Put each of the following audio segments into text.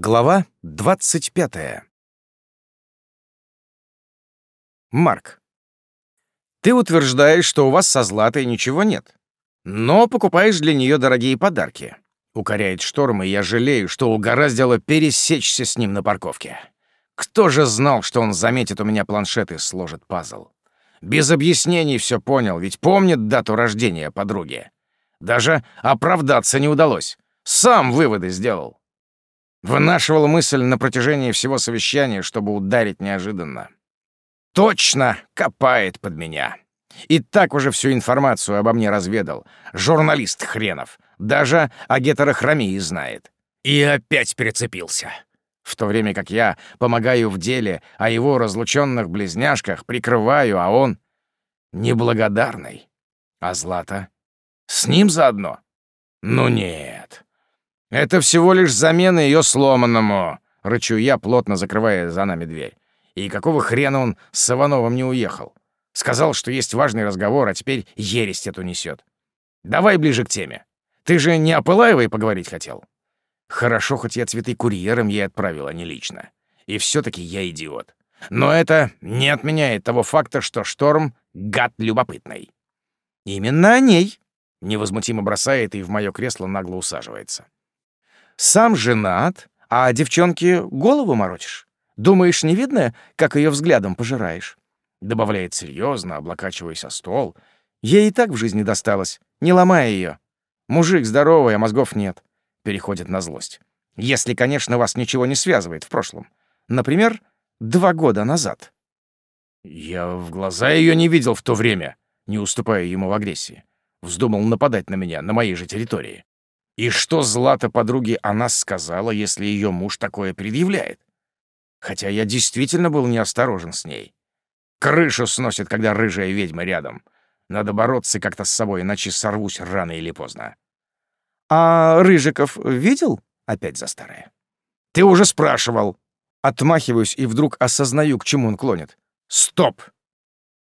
Глава 25. Марк. Ты утверждаешь, что у вас со Златой ничего нет, но покупаешь для нее дорогие подарки. Укоряет Шторм, и я жалею, что угораздило пересечься с ним на парковке. Кто же знал, что он заметит у меня планшет и сложит пазл? Без объяснений все понял, ведь помнит дату рождения подруги. Даже оправдаться не удалось. Сам выводы сделал. Вынашивал мысль на протяжении всего совещания, чтобы ударить неожиданно. Точно копает под меня. И так уже всю информацию обо мне разведал. Журналист хренов. Даже о гетерохромии знает. И опять перецепился. В то время как я помогаю в деле о его разлученных близняшках, прикрываю, а он неблагодарный. А Злата? С ним заодно? Ну нет. «Это всего лишь замена ее сломанному», — рычу я, плотно закрывая за нами дверь. «И какого хрена он с Ивановым не уехал? Сказал, что есть важный разговор, а теперь ересь эту несет. Давай ближе к теме. Ты же не о Пылаевой поговорить хотел?» Хорошо, хоть я цветы курьером ей отправил, а не лично. И все таки я идиот. Но это не отменяет того факта, что Шторм — гад любопытный. «Именно о ней», — невозмутимо бросает и в мое кресло нагло усаживается. Сам женат, а девчонке голову морочишь. Думаешь, не видно, как ее взглядом пожираешь?» Добавляет серьезно, облокачиваясь о стол. Ей и так в жизни досталось, не ломая ее. Мужик здоровый, а мозгов нет. Переходит на злость. Если, конечно, вас ничего не связывает в прошлом. Например, два года назад. Я в глаза ее не видел в то время, не уступая ему в агрессии. Вздумал нападать на меня на моей же территории. И что Злата подруге о нас сказала, если ее муж такое предъявляет? Хотя я действительно был неосторожен с ней. Крышу сносит, когда рыжая ведьма рядом. Надо бороться как-то с собой, иначе сорвусь рано или поздно. «А Рыжиков видел?» — опять за старое. «Ты уже спрашивал». Отмахиваюсь и вдруг осознаю, к чему он клонит. «Стоп!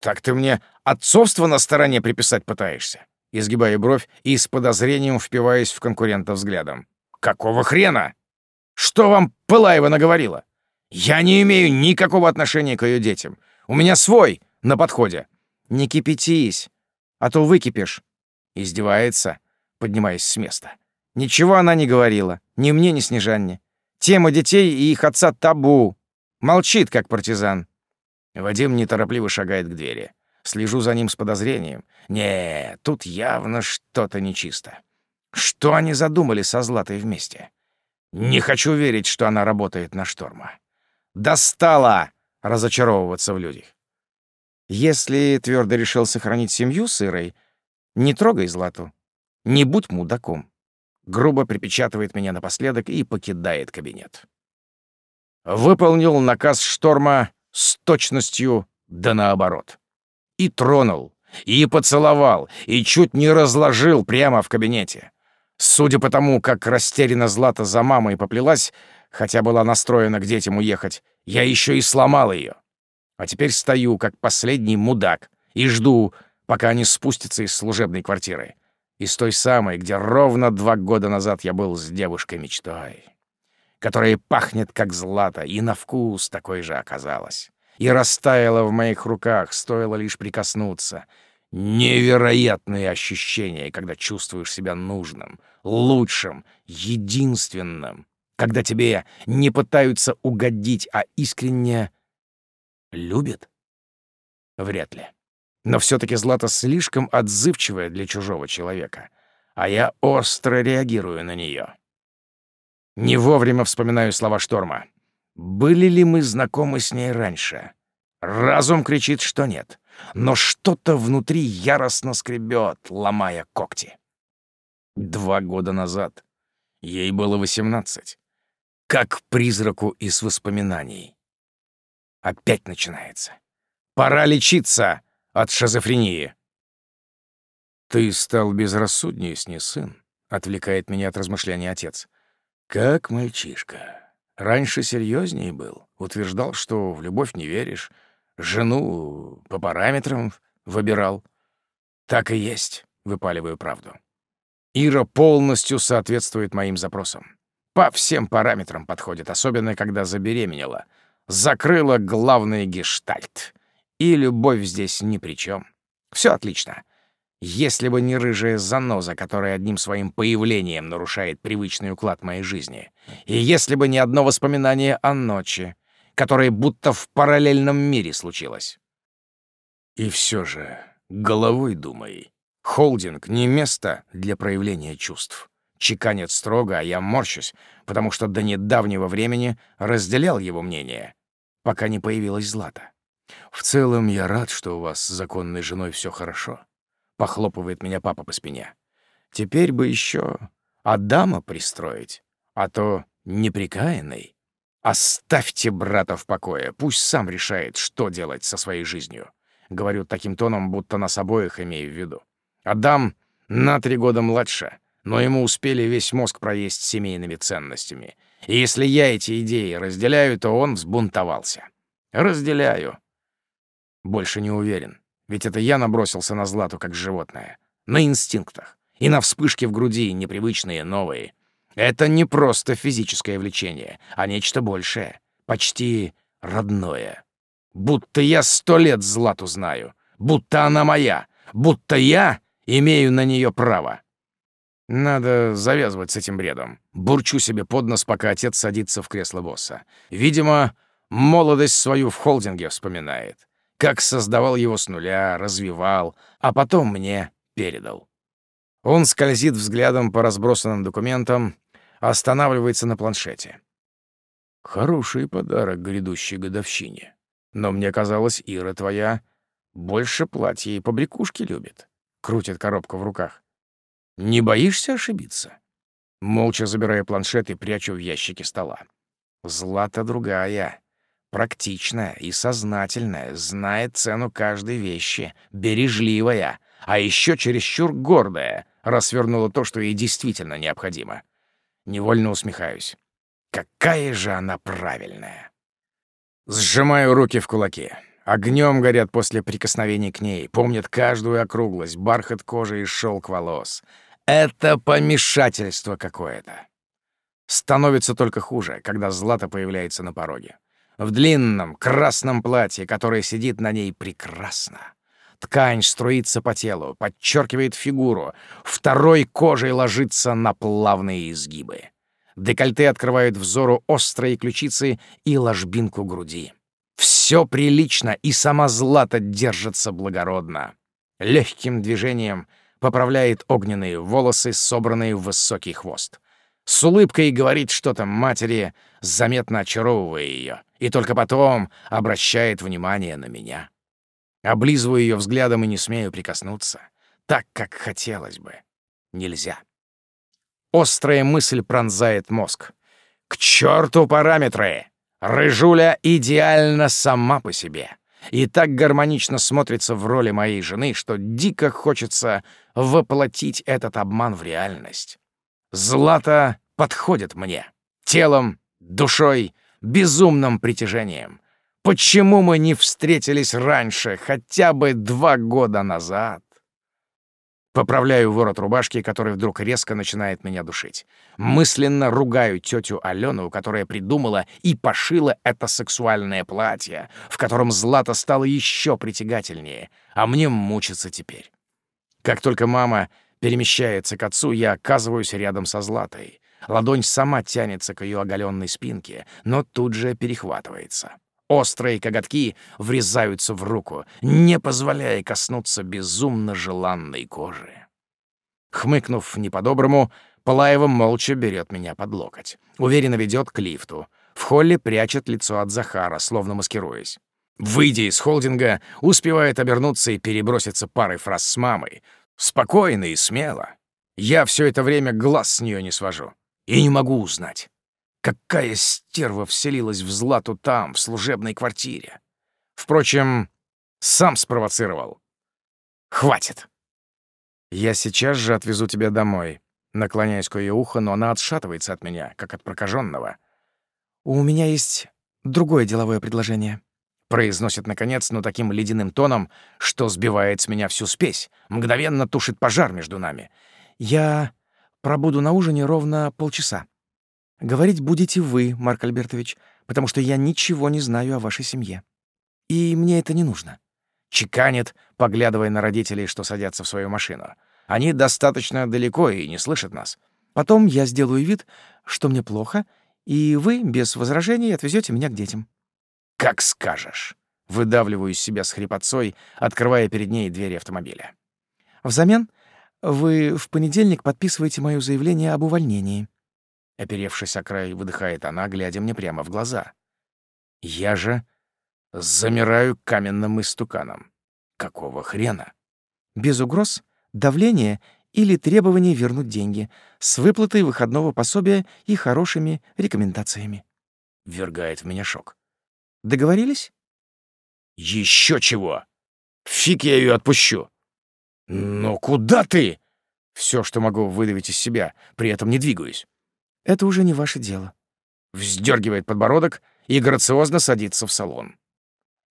Так ты мне отцовство на стороне приписать пытаешься? Изгибая бровь и с подозрением впиваясь в конкурента взглядом. «Какого хрена? Что вам Пылаева наговорила? Я не имею никакого отношения к ее детям. У меня свой на подходе». «Не кипятись, а то выкипишь». Издевается, поднимаясь с места. Ничего она не говорила, ни мне, ни Снежанне. Тема детей и их отца табу. Молчит, как партизан. Вадим неторопливо шагает к двери. Слежу за ним с подозрением. Не, тут явно что-то нечисто. Что они задумали со Златой вместе? Не хочу верить, что она работает на шторма. Достала разочаровываться в людях. Если твердо решил сохранить семью с не трогай Злату. Не будь мудаком. Грубо припечатывает меня напоследок и покидает кабинет. Выполнил наказ шторма с точностью да наоборот и тронул, и поцеловал, и чуть не разложил прямо в кабинете. Судя по тому, как растеряна Злата за мамой поплелась, хотя была настроена к детям уехать, я еще и сломал ее. А теперь стою, как последний мудак, и жду, пока они спустятся из служебной квартиры. Из той самой, где ровно два года назад я был с девушкой-мечтой, которая пахнет, как злато, и на вкус такой же оказалась и растаяла в моих руках, стоило лишь прикоснуться. Невероятные ощущения, когда чувствуешь себя нужным, лучшим, единственным, когда тебе не пытаются угодить, а искренне любят? Вряд ли. Но все-таки Злата слишком отзывчивая для чужого человека, а я остро реагирую на нее. Не вовремя вспоминаю слова Шторма. Были ли мы знакомы с ней раньше? Разум кричит, что нет, но что-то внутри яростно скребет, ломая когти. Два года назад ей было восемнадцать, как призраку из воспоминаний. Опять начинается. Пора лечиться от шизофрении. «Ты стал безрассуднее с ней, сын», — отвлекает меня от размышлений отец. «Как мальчишка». Раньше серьезнее был. Утверждал, что в любовь не веришь. Жену по параметрам выбирал. Так и есть, выпаливаю правду. Ира полностью соответствует моим запросам. По всем параметрам подходит, особенно когда забеременела. Закрыла главный гештальт. И любовь здесь ни при чем. Все отлично. Если бы не рыжая заноза, которая одним своим появлением нарушает привычный уклад моей жизни, и если бы не одно воспоминание о ночи, которое будто в параллельном мире случилось. И все же, головой думай, холдинг — не место для проявления чувств. Чеканит строго, а я морщусь, потому что до недавнего времени разделял его мнение, пока не появилась Злата. В целом, я рад, что у вас с законной женой все хорошо. — похлопывает меня папа по спине. «Теперь бы еще Адама пристроить, а то неприкаянный. Оставьте брата в покое, пусть сам решает, что делать со своей жизнью». Говорю таким тоном, будто нас обоих имею в виду. Адам на три года младше, но ему успели весь мозг проесть семейными ценностями. И если я эти идеи разделяю, то он взбунтовался. Разделяю. Больше не уверен. Ведь это я набросился на Злату как животное. На инстинктах. И на вспышки в груди, непривычные, новые. Это не просто физическое влечение, а нечто большее. Почти родное. Будто я сто лет Злату знаю. Будто она моя. Будто я имею на нее право. Надо завязывать с этим бредом. Бурчу себе под нос, пока отец садится в кресло босса. Видимо, молодость свою в холдинге вспоминает как создавал его с нуля, развивал, а потом мне передал. Он скользит взглядом по разбросанным документам, останавливается на планшете. Хороший подарок грядущей годовщине. Но мне казалось, Ира твоя больше платья и побрякушки любит. Крутит коробку в руках. Не боишься ошибиться? Молча забирая планшет и прячу в ящике стола. Злата другая практичная и сознательная, знает цену каждой вещи, бережливая, а еще чересчур гордая, расвернула то, что ей действительно необходимо. Невольно усмехаюсь. Какая же она правильная! Сжимаю руки в кулаки. Огнем горят после прикосновений к ней, помнят каждую округлость, бархат кожи и шелк волос. Это помешательство какое-то. Становится только хуже, когда Злата появляется на пороге в длинном красном платье, которое сидит на ней прекрасно. Ткань струится по телу, подчеркивает фигуру, второй кожей ложится на плавные изгибы. Декольте открывает взору острые ключицы и ложбинку груди. Все прилично, и сама Злата держится благородно. Легким движением поправляет огненные волосы, собранные в высокий хвост. С улыбкой говорит что-то матери, заметно очаровывая ее и только потом обращает внимание на меня. Облизываю ее взглядом и не смею прикоснуться, так, как хотелось бы. Нельзя. Острая мысль пронзает мозг. К черту параметры! Рыжуля идеально сама по себе. И так гармонично смотрится в роли моей жены, что дико хочется воплотить этот обман в реальность. Злата подходит мне. Телом, душой, безумным притяжением. Почему мы не встретились раньше, хотя бы два года назад? Поправляю ворот рубашки, который вдруг резко начинает меня душить. Мысленно ругаю тетю Алену, которая придумала и пошила это сексуальное платье, в котором Злата стала еще притягательнее, а мне мучиться теперь. Как только мама перемещается к отцу, я оказываюсь рядом со Златой. Ладонь сама тянется к ее оголенной спинке, но тут же перехватывается. Острые коготки врезаются в руку, не позволяя коснуться безумно желанной кожи. Хмыкнув не по-доброму, Палаева молча берет меня под локоть. Уверенно ведет к лифту. В холле прячет лицо от Захара, словно маскируясь. Выйдя из холдинга, успевает обернуться и переброситься парой фраз с мамой. Спокойно и смело. Я все это время глаз с нее не свожу. И не могу узнать, какая стерва вселилась в Злату там, в служебной квартире. Впрочем, сам спровоцировал. Хватит. Я сейчас же отвезу тебя домой. Наклоняюсь к ее уху, но она отшатывается от меня, как от прокаженного. «У меня есть другое деловое предложение», — произносит наконец, но таким ледяным тоном, что сбивает с меня всю спесь, мгновенно тушит пожар между нами. «Я Пробуду на ужине ровно полчаса. Говорить будете вы, Марк Альбертович, потому что я ничего не знаю о вашей семье. И мне это не нужно. Чеканит, поглядывая на родителей, что садятся в свою машину. Они достаточно далеко и не слышат нас. Потом я сделаю вид, что мне плохо, и вы без возражений отвезете меня к детям. Как скажешь. Выдавливаю из себя с хрипотцой, открывая перед ней двери автомобиля. Взамен вы в понедельник подписываете моё заявление об увольнении. Оперевшись о край, выдыхает она, глядя мне прямо в глаза. Я же замираю каменным истуканом. Какого хрена? Без угроз, давления или требований вернуть деньги с выплатой выходного пособия и хорошими рекомендациями. Ввергает в меня шок. Договорились? Еще чего! Фиг я ее отпущу! Но куда ты? Все, что могу выдавить из себя, при этом не двигаюсь. Это уже не ваше дело. Вздергивает подбородок и грациозно садится в салон.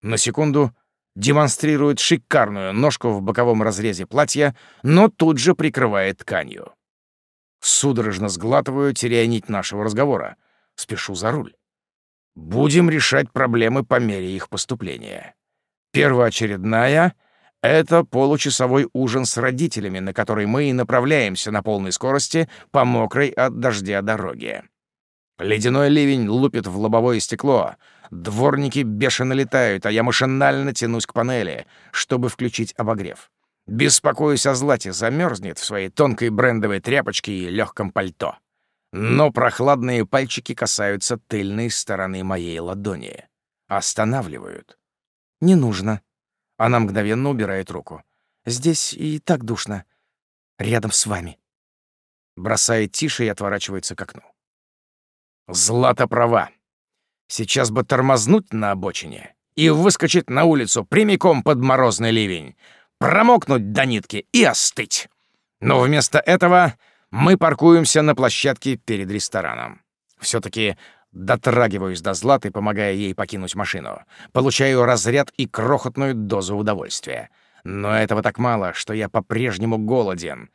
На секунду демонстрирует шикарную ножку в боковом разрезе платья, но тут же прикрывает тканью. Судорожно сглатываю, теряя нить нашего разговора. Спешу за руль. Будем решать проблемы по мере их поступления. Первоочередная — это получасовой ужин с родителями, на который мы и направляемся на полной скорости по мокрой от дождя дороге. Ледяной ливень лупит в лобовое стекло. Дворники бешено летают, а я машинально тянусь к панели, чтобы включить обогрев. Беспокоюсь о злате, замерзнет в своей тонкой брендовой тряпочке и легком пальто. Но прохладные пальчики касаются тыльной стороны моей ладони. Останавливают. «Не нужно». Она мгновенно убирает руку. «Здесь и так душно. Рядом с вами». Бросает тише и отворачивается к окну. Злата права. Сейчас бы тормознуть на обочине и выскочить на улицу прямиком под морозный ливень, промокнуть до нитки и остыть. Но вместо этого мы паркуемся на площадке перед рестораном. все таки дотрагиваюсь до Златы, помогая ей покинуть машину. Получаю разряд и крохотную дозу удовольствия. Но этого так мало, что я по-прежнему голоден.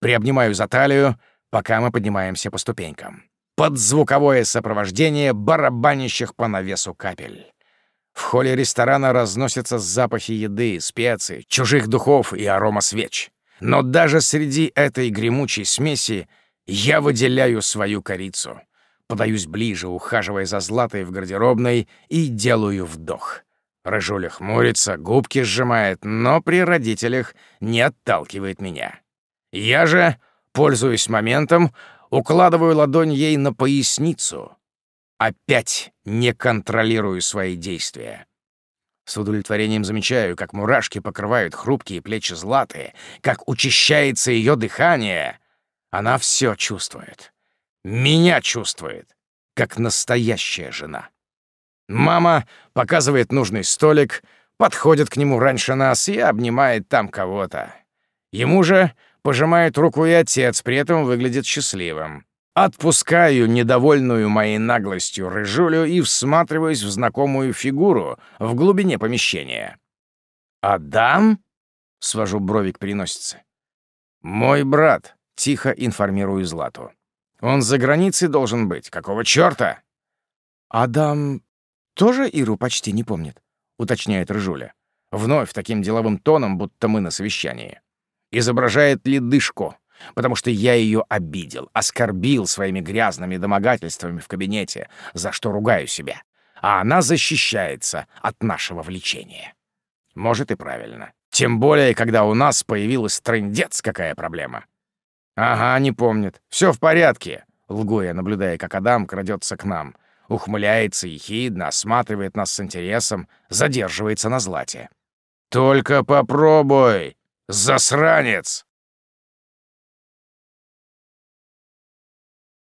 Приобнимаю за талию, пока мы поднимаемся по ступенькам под звуковое сопровождение барабанящих по навесу капель. В холле ресторана разносятся запахи еды, специй, чужих духов и арома свеч. Но даже среди этой гремучей смеси я выделяю свою корицу. Подаюсь ближе, ухаживая за Златой в гардеробной, и делаю вдох. Рыжуля хмурится, губки сжимает, но при родителях не отталкивает меня. Я же, пользуясь моментом, Укладываю ладонь ей на поясницу. Опять не контролирую свои действия. С удовлетворением замечаю, как мурашки покрывают хрупкие плечи Златы, как учащается ее дыхание. Она все чувствует. Меня чувствует, как настоящая жена. Мама показывает нужный столик, подходит к нему раньше нас и обнимает там кого-то. Ему же Пожимает руку и отец, при этом выглядит счастливым. Отпускаю недовольную моей наглостью рыжулю и всматриваюсь в знакомую фигуру в глубине помещения. «Адам?» — свожу бровик переносице. «Мой брат», — тихо информирую Злату. «Он за границей должен быть. Какого чёрта?» «Адам тоже Иру почти не помнит», — уточняет Рыжуля. Вновь таким деловым тоном, будто мы на совещании изображает ледышку, потому что я ее обидел, оскорбил своими грязными домогательствами в кабинете, за что ругаю себя. А она защищается от нашего влечения. Может, и правильно. Тем более, когда у нас появилась трындец, какая проблема. Ага, не помнит. Все в порядке. Лгу я, наблюдая, как Адам крадется к нам. Ухмыляется ехидно, осматривает нас с интересом, задерживается на злате. «Только попробуй!» «Засранец!»